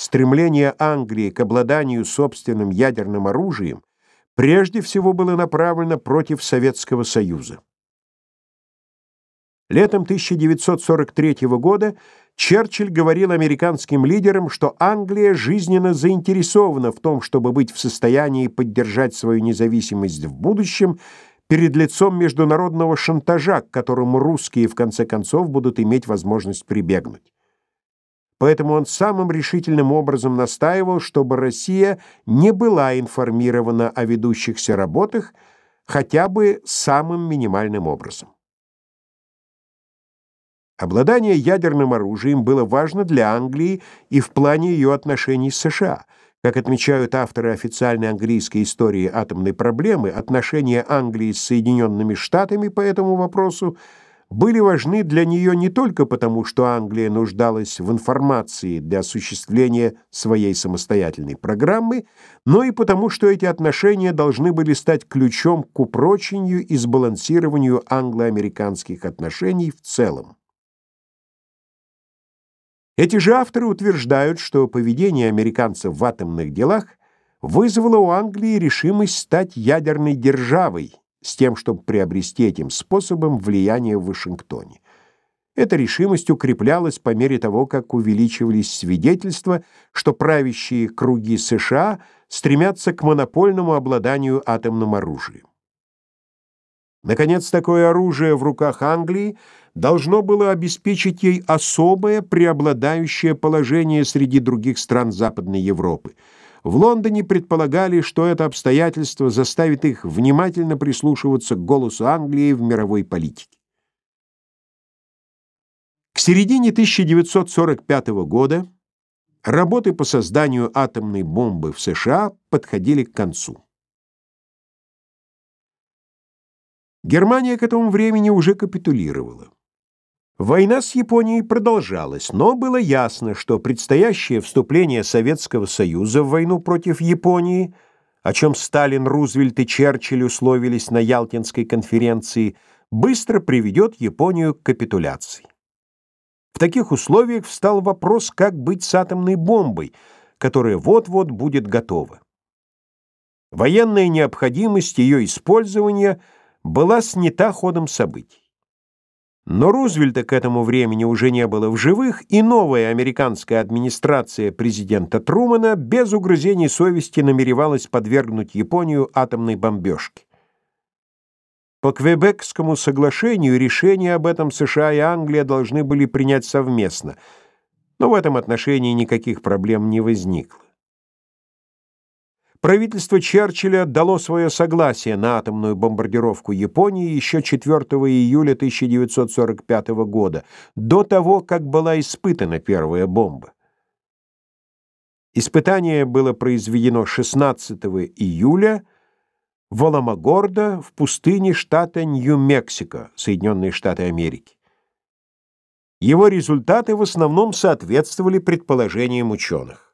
стремление Англии к обладанию собственным ядерным оружием прежде всего было направлено против Советского Союза. Летом 1943 года Черчилль говорил американским лидерам, что Англия жизненно заинтересована в том, чтобы быть в состоянии поддержать свою независимость в будущем перед лицом международного шантажа, к которому русские в конце концов будут иметь возможность прибегнуть. Поэтому он самым решительным образом настаивал, чтобы Россия не была информирована о ведущихся работах хотя бы самым минимальным образом. Обладание ядерным оружием было важно для Англии и в плане ее отношений с США. Как отмечают авторы официальной английской истории атомной проблемы, отношения Англии с Соединенными Штатами по этому вопросу были важны для нее не только потому, что Англия нуждалась в информации для осуществления своей самостоятельной программы, но и потому, что эти отношения должны были стать ключом к упрочению и сбалансированию англо-американских отношений в целом. Эти же авторы утверждают, что поведение американцев в атомных делах вызвало у Англии решимость стать ядерной державой с тем, чтобы приобрести этим способом влияние в Вашингтоне. Эта решимость укреплялась по мере того, как увеличивались свидетельства, что правящие круги США стремятся к монопольному обладанию атомным оружием. Наконец, такое оружие в руках Англии должно было обеспечить ей особое преобладающее положение среди других стран Западной Европы. В Лондоне предполагали, что это обстоятельство заставит их внимательно прислушиваться к голосу Англии в мировой политике. К середине 1945 года работы по созданию атомной бомбы в США подходили к концу. Германия к этому времени уже капитулировала. Война с Японией продолжалась, но было ясно, что предстоящее вступление Советского Союза в войну против Японии, о чем Сталин, Рузвельт и Черчилль условились на Ялтинской конференции, быстро приведет Японию к капитуляции. В таких условиях встал вопрос, как быть с атомной бомбой, которая вот-вот будет готова. Военная необходимость ее использования – была снята ходом событий. Но Рузвельта к этому времени уже не было в живых, и новая американская администрация президента Трумэна без угрызений совести намеревалась подвергнуть Японию атомной бомбежке. По Квебекскому соглашению решение об этом США и Англия должны были принять совместно, но в этом отношении никаких проблем не возникло. Правительство Черчилля дало свое согласие на атомную бомбардировку Японии еще 4 июля 1945 года, до того, как была испытана первая бомба. Испытание было произведено 16 июля в Аламогордо в пустыне штата Нью-Мексико, Соединенные Штаты Америки. Его результаты в основном соответствовали предположениям ученых.